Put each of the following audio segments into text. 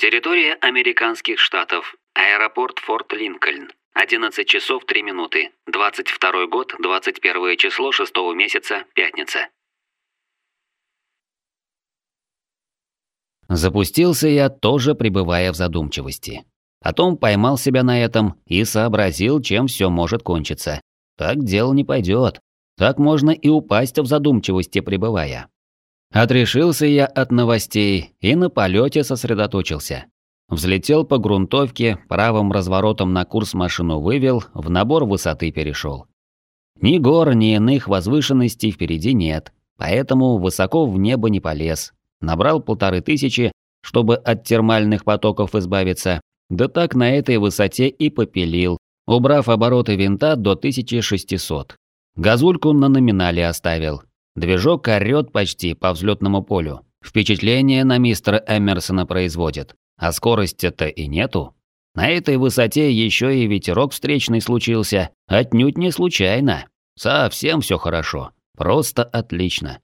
Территория американских штатов. Аэропорт Форт Линкольн. 11 часов 3 минуты. 22 год, 21 число 6 месяца, пятница. Запустился я тоже, пребывая в задумчивости. Потом поймал себя на этом и сообразил, чем все может кончиться. Так дело не пойдет. Так можно и упасть в задумчивости, пребывая. Отрешился я от новостей и на полете сосредоточился. Взлетел по грунтовке, правым разворотом на курс машину вывел, в набор высоты перешел. Ни гор, ни иных возвышенностей впереди нет, поэтому высоко в небо не полез. Набрал полторы тысячи, чтобы от термальных потоков избавиться, да так на этой высоте и попилил, убрав обороты винта до 1600. Газульку на номинале оставил. Движок орёт почти по взлетному полю. Впечатление на мистера Эмерсона производит. А скорости-то и нету. На этой высоте еще и ветерок встречный случился. Отнюдь не случайно. Совсем все хорошо. Просто отлично.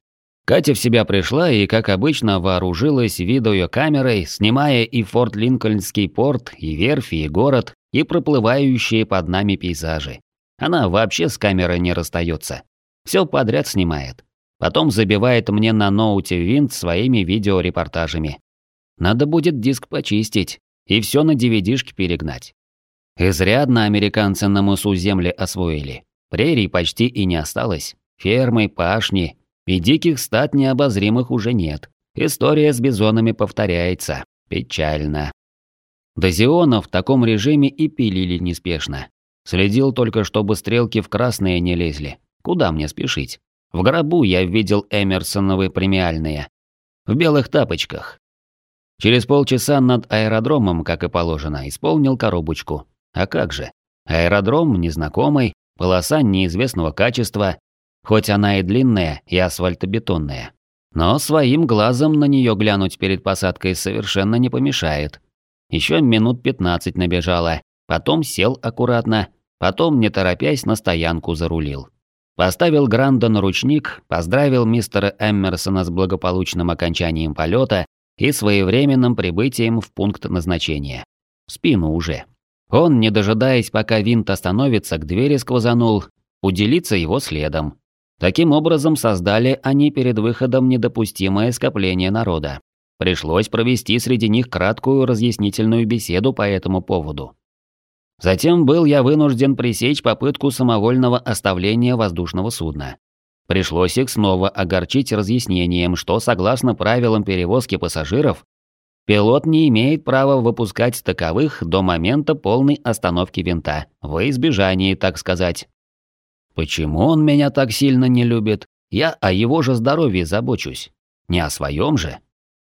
Катя в себя пришла и, как обычно, вооружилась видеокамерой, снимая и Форт Линкольнский порт, и верфи, и город, и проплывающие под нами пейзажи. Она вообще с камерой не расстается. Все подряд снимает. Потом забивает мне на ноуте винт своими видеорепортажами. Надо будет диск почистить и все на DVD-шке перегнать. Изрядно американцы на мысу земли освоили. Прерий почти и не осталось. Фермы, пашни, и диких стад необозримых уже нет. История с бизонами повторяется. Печально. До Зиона в таком режиме и пилили неспешно. Следил только, чтобы стрелки в красные не лезли. Куда мне спешить? В гробу я видел Эмерсоновы премиальные. В белых тапочках. Через полчаса над аэродромом, как и положено, исполнил коробочку. А как же? Аэродром незнакомый, полоса неизвестного качества, хоть она и длинная, и асфальтобетонная. Но своим глазом на нее глянуть перед посадкой совершенно не помешает. Еще минут 15 набежало, потом сел аккуратно, потом, не торопясь, на стоянку зарулил. Поставил Гранда на ручник, поздравил мистера Эммерсона с благополучным окончанием полета и своевременным прибытием в пункт назначения. В спину уже. Он, не дожидаясь, пока винт остановится, к двери сквозанул, уделиться его следом. Таким образом, создали они перед выходом недопустимое скопление народа. Пришлось провести среди них краткую разъяснительную беседу по этому поводу. Затем был я вынужден пресечь попытку самовольного оставления воздушного судна. Пришлось их снова огорчить разъяснением, что согласно правилам перевозки пассажиров, пилот не имеет права выпускать таковых до момента полной остановки винта, во избежание, так сказать. Почему он меня так сильно не любит? Я о его же здоровье забочусь. Не о своем же.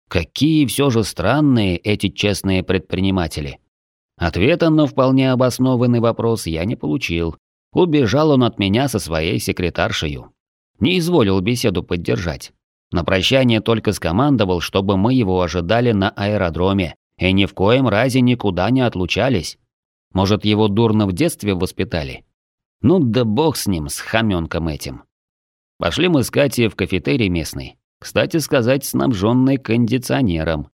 Какие все же странные эти честные предприниматели. Ответа на вполне обоснованный вопрос я не получил. Убежал он от меня со своей секретаршей. Не изволил беседу поддержать. На прощание только скомандовал, чтобы мы его ожидали на аэродроме и ни в коем разе никуда не отлучались. Может, его дурно в детстве воспитали? Ну да бог с ним, с хамёнком этим. Пошли мы с Катей в кафетерий местный. Кстати сказать, снабженный кондиционером.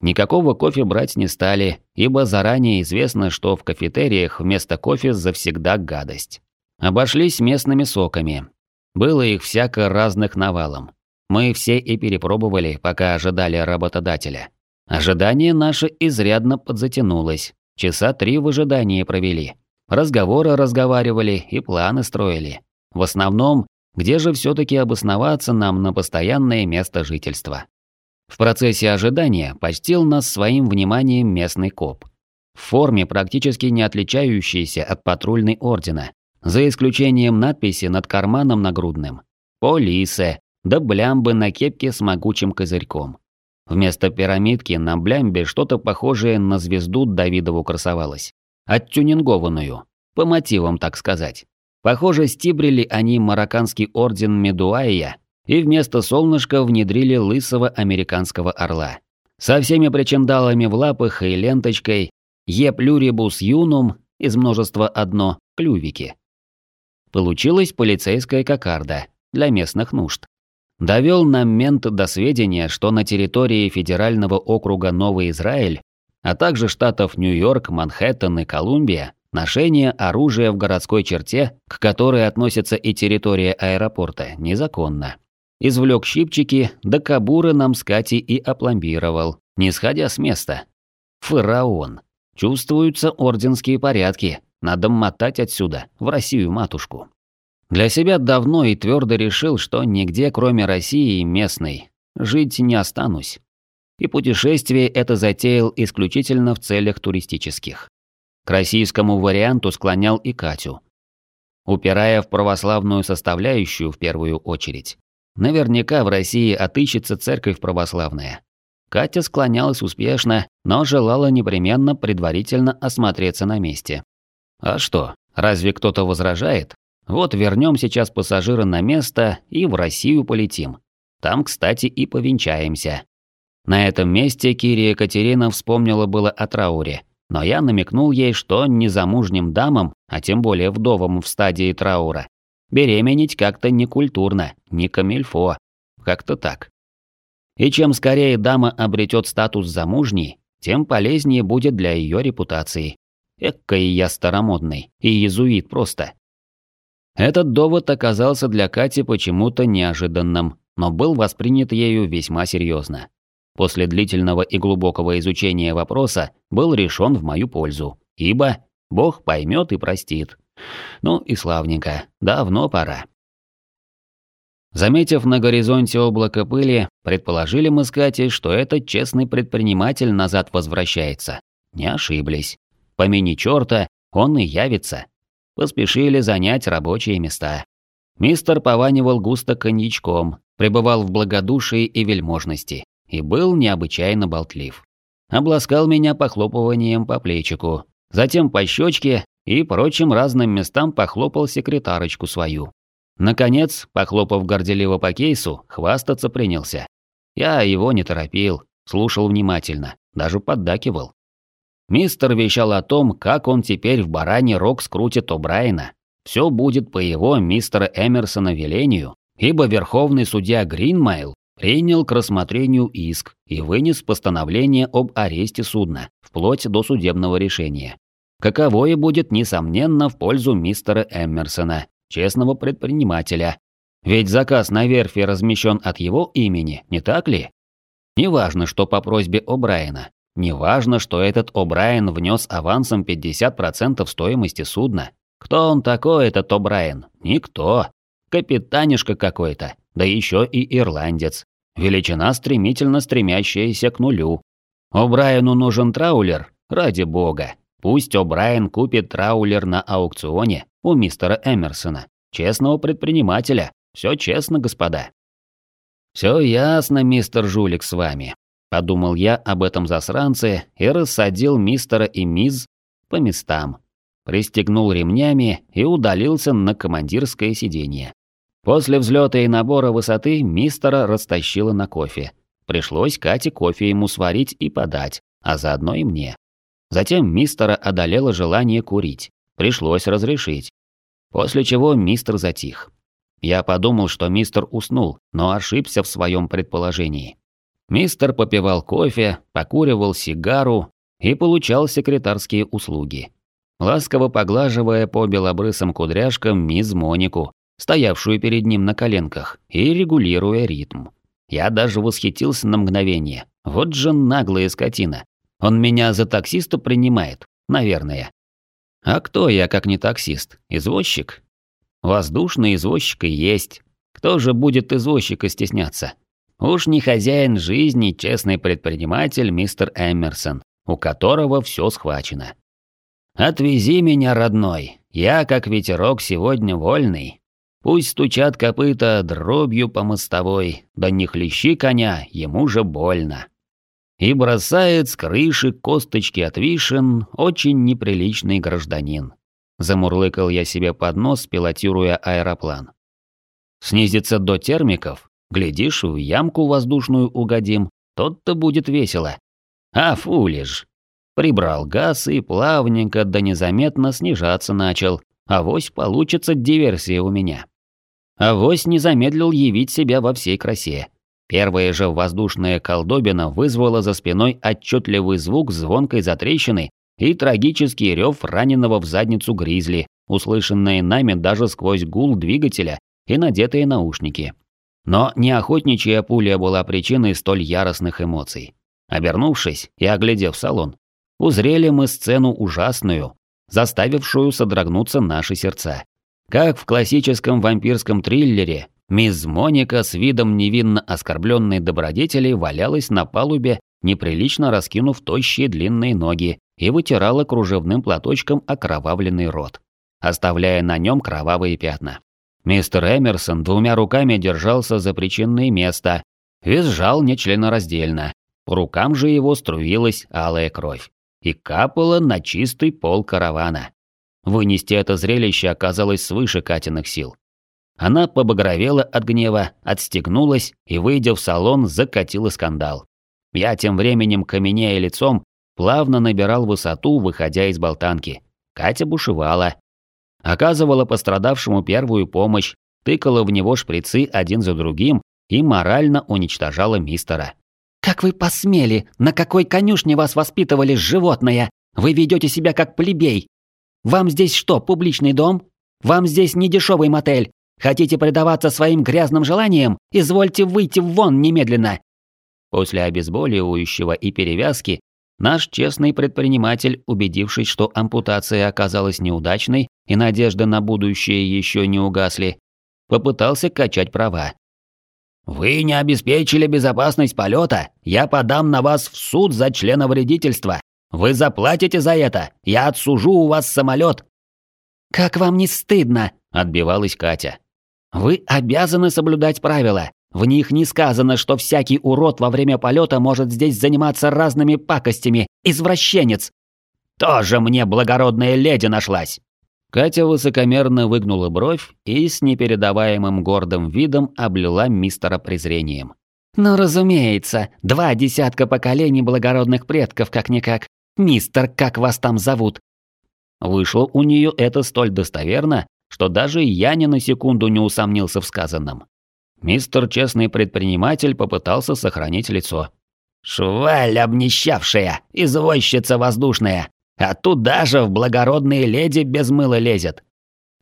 Никакого кофе брать не стали, ибо заранее известно, что в кафетериях вместо кофе завсегда гадость. Обошлись местными соками. Было их всяко разных навалом. Мы все и перепробовали, пока ожидали работодателя. Ожидание наше изрядно подзатянулось. Часа три в ожидании провели. Разговоры разговаривали и планы строили. В основном, где же все-таки обосноваться нам на постоянное место жительства. В процессе ожидания почтил нас своим вниманием местный коп. В форме, практически не отличающейся от патрульной ордена, за исключением надписи над карманом нагрудным. «Полисе», да блямбы на кепке с могучим козырьком. Вместо пирамидки на блямбе что-то похожее на звезду Давидову красовалось оттюнингованную, по мотивам, так сказать. Похоже, стибрили они марокканский орден Медуая и вместо солнышка внедрили лысого американского орла. Со всеми причиндалами в лапах и ленточкой «Е плюрибус юнум» из множества одно «клювики». Получилась полицейская кокарда для местных нужд. Довел нам мент до сведения, что на территории федерального округа Новый Израиль а также штатов Нью-Йорк, Манхэттен и Колумбия, ношение оружия в городской черте, к которой относится и территория аэропорта, незаконно. Извлек щипчики, да кабуры нам с Катей и опломбировал, не сходя с места. Фараон. Чувствуются орденские порядки, надо мотать отсюда, в Россию-матушку. Для себя давно и твердо решил, что нигде, кроме России и местной, жить не останусь. И путешествие это затеял исключительно в целях туристических. К российскому варианту склонял и Катю. Упирая в православную составляющую в первую очередь. Наверняка в России отыщется церковь православная. Катя склонялась успешно, но желала непременно предварительно осмотреться на месте. А что, разве кто-то возражает? Вот вернем сейчас пассажира на место и в Россию полетим. Там, кстати, и повенчаемся. На этом месте Кирия Екатерина вспомнила было о трауре, но я намекнул ей, что незамужним дамам, а тем более вдовам в стадии траура, беременеть как-то некультурно, не камильфо, как-то так. И чем скорее дама обретет статус замужней, тем полезнее будет для ее репутации. Эккой я старомодный, и иезуит просто. Этот довод оказался для Кати почему-то неожиданным, но был воспринят ею весьма серьезно. После длительного и глубокого изучения вопроса был решен в мою пользу, ибо Бог поймет и простит. Ну и славненько, давно пора. Заметив на горизонте облако пыли, предположили мы с Катей, что этот честный предприниматель назад возвращается. Не ошиблись. Помяни черта, он и явится поспешили занять рабочие места. Мистер пованивал густо коньячком, пребывал в благодушии и вельможности и был необычайно болтлив. Обласкал меня похлопыванием по плечику, затем по щечке и прочим разным местам похлопал секретарочку свою. Наконец, похлопав горделиво по кейсу, хвастаться принялся. Я его не торопил, слушал внимательно, даже поддакивал. Мистер вещал о том, как он теперь в баране рог скрутит О'Брайена. Все будет по его мистера Эмерсона велению, ибо верховный судья Гринмайл принял к рассмотрению иск и вынес постановление об аресте судна, вплоть до судебного решения. Каковое будет, несомненно, в пользу мистера Эмерсона, честного предпринимателя. Ведь заказ на верфи размещен от его имени, не так ли? Неважно, что по просьбе О'Брайена, Неважно, что этот О'Брайен внес авансом 50% стоимости судна. Кто он такой, этот О'Брайен? Никто. Капитанишка какой-то, да еще и ирландец. Величина, стремительно стремящаяся к нулю. О'Брайену нужен траулер? Ради бога. Пусть О'Брайен купит траулер на аукционе у мистера Эмерсона, честного предпринимателя. Все честно, господа. Все ясно, мистер Жулик, с вами. Подумал я об этом засранце и рассадил мистера и мисс по местам. Пристегнул ремнями и удалился на командирское сиденье. После взлета и набора высоты мистера растащило на кофе. Пришлось Кате кофе ему сварить и подать, а заодно и мне. Затем мистера одолело желание курить. Пришлось разрешить. После чего мистер затих. Я подумал, что мистер уснул, но ошибся в своем предположении. Мистер попивал кофе, покуривал сигару и получал секретарские услуги. Ласково поглаживая по белобрысым кудряшкам мисс Монику, стоявшую перед ним на коленках, и регулируя ритм. Я даже восхитился на мгновение. Вот же наглая скотина. Он меня за таксиста принимает, наверное. А кто я, как не таксист? Извозчик? Воздушный извозчик и есть. Кто же будет извозчика стесняться? Уж не хозяин жизни, честный предприниматель мистер Эмерсон, у которого все схвачено. «Отвези меня, родной, я, как ветерок, сегодня вольный. Пусть стучат копыта дробью по мостовой, да не хлещи коня, ему же больно». И бросает с крыши косточки от вишен очень неприличный гражданин. Замурлыкал я себе под нос, пилотируя аэроплан. Снизиться до термиков? Глядишь, в ямку воздушную угодим, тот-то будет весело. А фулиш. Прибрал газ и плавненько да незаметно снижаться начал. Авось получится диверсия у меня. Авось не замедлил явить себя во всей красе. Первая же воздушная колдобина вызвала за спиной отчетливый звук звонкой затрещины и трагический рев раненого в задницу гризли, услышанные нами даже сквозь гул двигателя и надетые наушники. Но не охотничья пуля была причиной столь яростных эмоций. Обернувшись и оглядев салон, узрели мы сцену ужасную, заставившую содрогнуться наши сердца. Как в классическом вампирском триллере, мисс Моника с видом невинно оскорбленной добродетели валялась на палубе, неприлично раскинув тощие длинные ноги и вытирала кружевным платочком окровавленный рот, оставляя на нем кровавые пятна. Мистер Эмерсон двумя руками держался за причинное место, визжал нечленораздельно. По рукам же его струилась алая кровь и капала на чистый пол каравана. Вынести это зрелище оказалось свыше Катиных сил. Она побагровела от гнева, отстегнулась и, выйдя в салон, закатила скандал. Я тем временем, каменея лицом, плавно набирал высоту, выходя из болтанки. Катя бушевала, оказывала пострадавшему первую помощь, тыкала в него шприцы один за другим и морально уничтожала мистера. «Как вы посмели? На какой конюшне вас воспитывали животное? Вы ведете себя как плебей. Вам здесь что, публичный дом? Вам здесь не дешевый мотель. Хотите предаваться своим грязным желаниям? Извольте выйти вон немедленно!» После обезболивающего и перевязки Наш честный предприниматель, убедившись, что ампутация оказалась неудачной и надежды на будущее еще не угасли, попытался качать права. «Вы не обеспечили безопасность полета, я подам на вас в суд за членовредительство. Вы заплатите за это, я отсужу у вас самолет». «Как вам не стыдно?» – отбивалась Катя. «Вы обязаны соблюдать правила. В них не сказано, что всякий урод во время полета может здесь заниматься разными пакостями. Извращенец! Тоже мне благородная леди нашлась!» Катя высокомерно выгнула бровь и с непередаваемым гордым видом облила мистера презрением. «Ну, разумеется, два десятка поколений благородных предков, как-никак. Мистер, как вас там зовут?» Вышло у нее это столь достоверно, что даже я ни на секунду не усомнился в сказанном. Мистер Честный Предприниматель попытался сохранить лицо. «Шваль обнищавшая, извозчица воздушная, а тут даже в благородные леди без мыла лезет».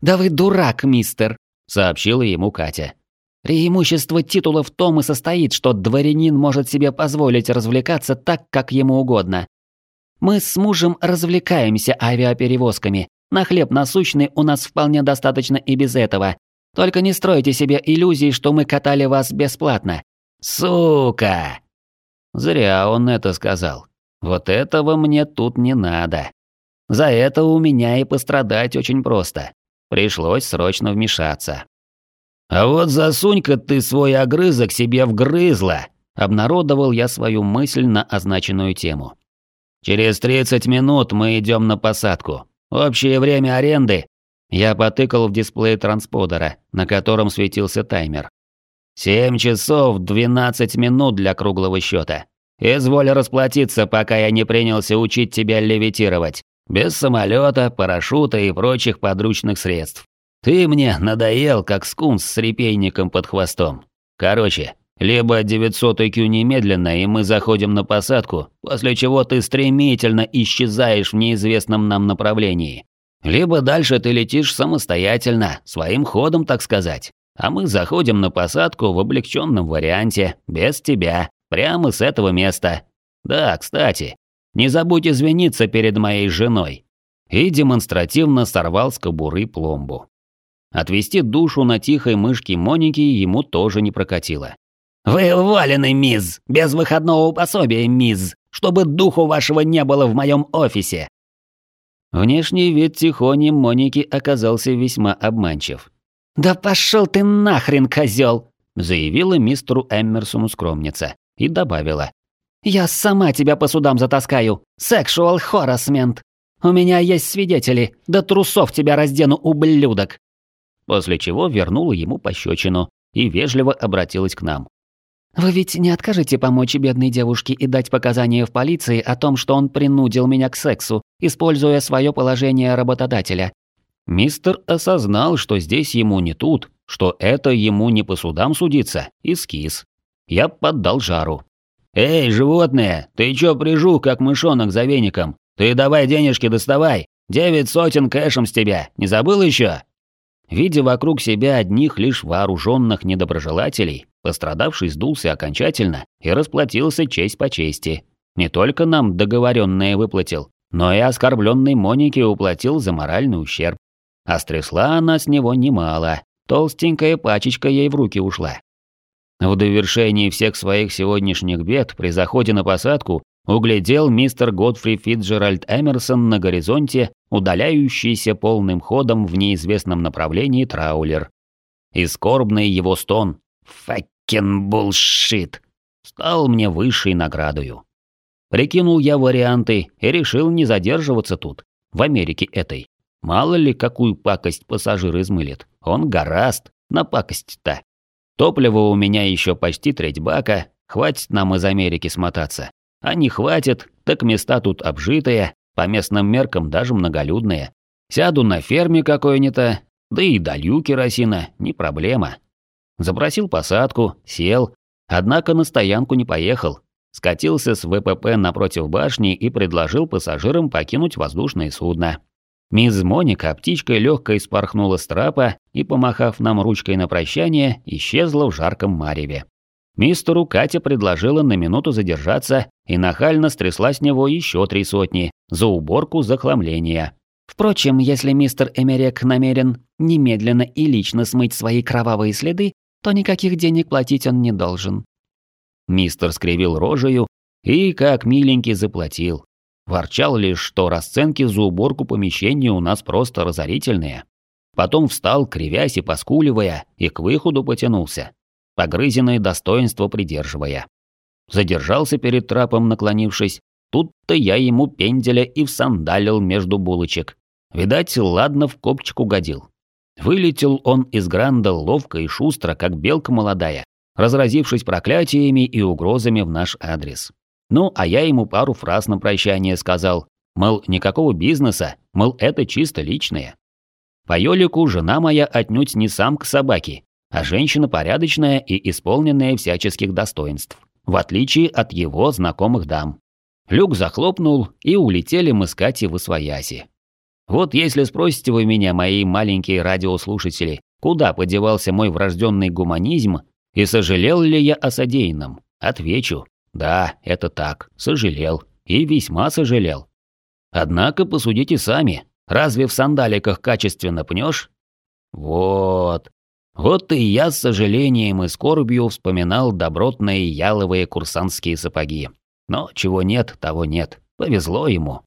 «Да вы дурак, мистер», — сообщила ему Катя. «Преимущество титула в том и состоит, что дворянин может себе позволить развлекаться так, как ему угодно. Мы с мужем развлекаемся авиаперевозками. На хлеб насущный у нас вполне достаточно и без этого. Только не стройте себе иллюзий, что мы катали вас бесплатно. Сука!» Зря он это сказал. Вот этого мне тут не надо. За это у меня и пострадать очень просто. Пришлось срочно вмешаться. «А вот засунь-ка ты свой огрызок себе вгрызла!» Обнародовал я свою мысль на означенную тему. «Через 30 минут мы идем на посадку. Общее время аренды я потыкал в дисплей трансподера, на котором светился таймер. «Семь часов двенадцать минут для круглого счета. Изволь расплатиться, пока я не принялся учить тебя левитировать. Без самолета, парашюта и прочих подручных средств. Ты мне надоел, как скунс с репейником под хвостом. Короче, либо 900 IQ немедленно, и мы заходим на посадку, после чего ты стремительно исчезаешь в неизвестном нам направлении. Либо дальше ты летишь самостоятельно, своим ходом, так сказать. А мы заходим на посадку в облегченном варианте, без тебя, прямо с этого места. Да, кстати, не забудь извиниться перед моей женой. И демонстративно сорвал с кобуры пломбу. Отвести душу на тихой мышке Моники ему тоже не прокатило. «Вы валены, мисс! Без выходного пособия, мисс! Чтобы духу вашего не было в моем офисе! Внешний вид Тихони Моники оказался весьма обманчив. «Да пошел ты нахрен, козел! заявила мистеру Эммерсону скромница и добавила. «Я сама тебя по судам затаскаю. Сексуал харасмент. У меня есть свидетели. До трусов тебя раздену, ублюдок!» После чего вернула ему пощечину и вежливо обратилась к нам. «Вы ведь не откажете помочь бедной девушке и дать показания в полиции о том, что он принудил меня к сексу, используя свое положение работодателя?» Мистер осознал, что здесь ему не тут, что это ему не по судам судиться, и я поддал жару. «Эй, животное, ты чё прижух, как мышонок за веником? Ты давай денежки доставай! Девять сотен кэшем с тебя, не забыл еще? Видя вокруг себя одних лишь вооруженных недоброжелателей, пострадавший сдулся окончательно и расплатился честь по чести. Не только нам договоренное выплатил, но и оскорбленной Монике уплатил за моральный ущерб. А стрясла она с него немало, толстенькая пачечка ей в руки ушла. В довершении всех своих сегодняшних бед при заходе на посадку углядел мистер Годфри Фитджеральд Эмерсон на горизонте, удаляющийся полным ходом в неизвестном направлении траулер. И скорбный его стон «Факкен булшит» стал мне высшей наградою. Прикинул я варианты и решил не задерживаться тут, в Америке этой. Мало ли, какую пакость пассажир измылит. Он гораст на пакость-то. Топлива у меня еще почти треть бака, хватит нам из Америки смотаться. А не хватит, так места тут обжитые, по местным меркам даже многолюдные. Сяду на ферме какой-нибудь, да и долью керосина, не проблема. Запросил посадку, сел, однако на стоянку не поехал. Скатился с ВПП напротив башни и предложил пассажирам покинуть воздушное судно. Мисс Моника птичкой легкой спорхнула с трапа и, помахав нам ручкой на прощание, исчезла в жарком мареве. Мистеру Катя предложила на минуту задержаться и нахально стрясла с него еще три сотни за уборку захламления. Впрочем, если мистер Эмерек намерен немедленно и лично смыть свои кровавые следы, то никаких денег платить он не должен. Мистер скривил рожею и, как миленький, заплатил. Ворчал лишь, что расценки за уборку помещения у нас просто разорительные. Потом встал, кривясь и поскуливая, и к выходу потянулся, погрызенное достоинство придерживая. Задержался перед трапом, наклонившись. Тут-то я ему пенделя и всандалил между булочек. Видать, ладно в копчик угодил. Вылетел он из гранда ловко и шустро, как белка молодая, разразившись проклятиями и угрозами в наш адрес. Ну, а я ему пару фраз на прощание сказал, мол, никакого бизнеса, мол, это чисто личное. По Ёлику жена моя отнюдь не самка собаки, а женщина порядочная и исполненная всяческих достоинств, в отличие от его знакомых дам. Люк захлопнул, и улетели мы с Катей в Освояси. Вот если спросите вы меня, мои маленькие радиослушатели, куда подевался мой врожденный гуманизм и сожалел ли я о содеянном, отвечу, да, это так, сожалел. И весьма сожалел. Однако посудите сами, разве в сандаликах качественно пнешь? Вот. Вот и я с сожалением и скорбью вспоминал добротные яловые курсантские сапоги. Но чего нет, того нет. Повезло ему.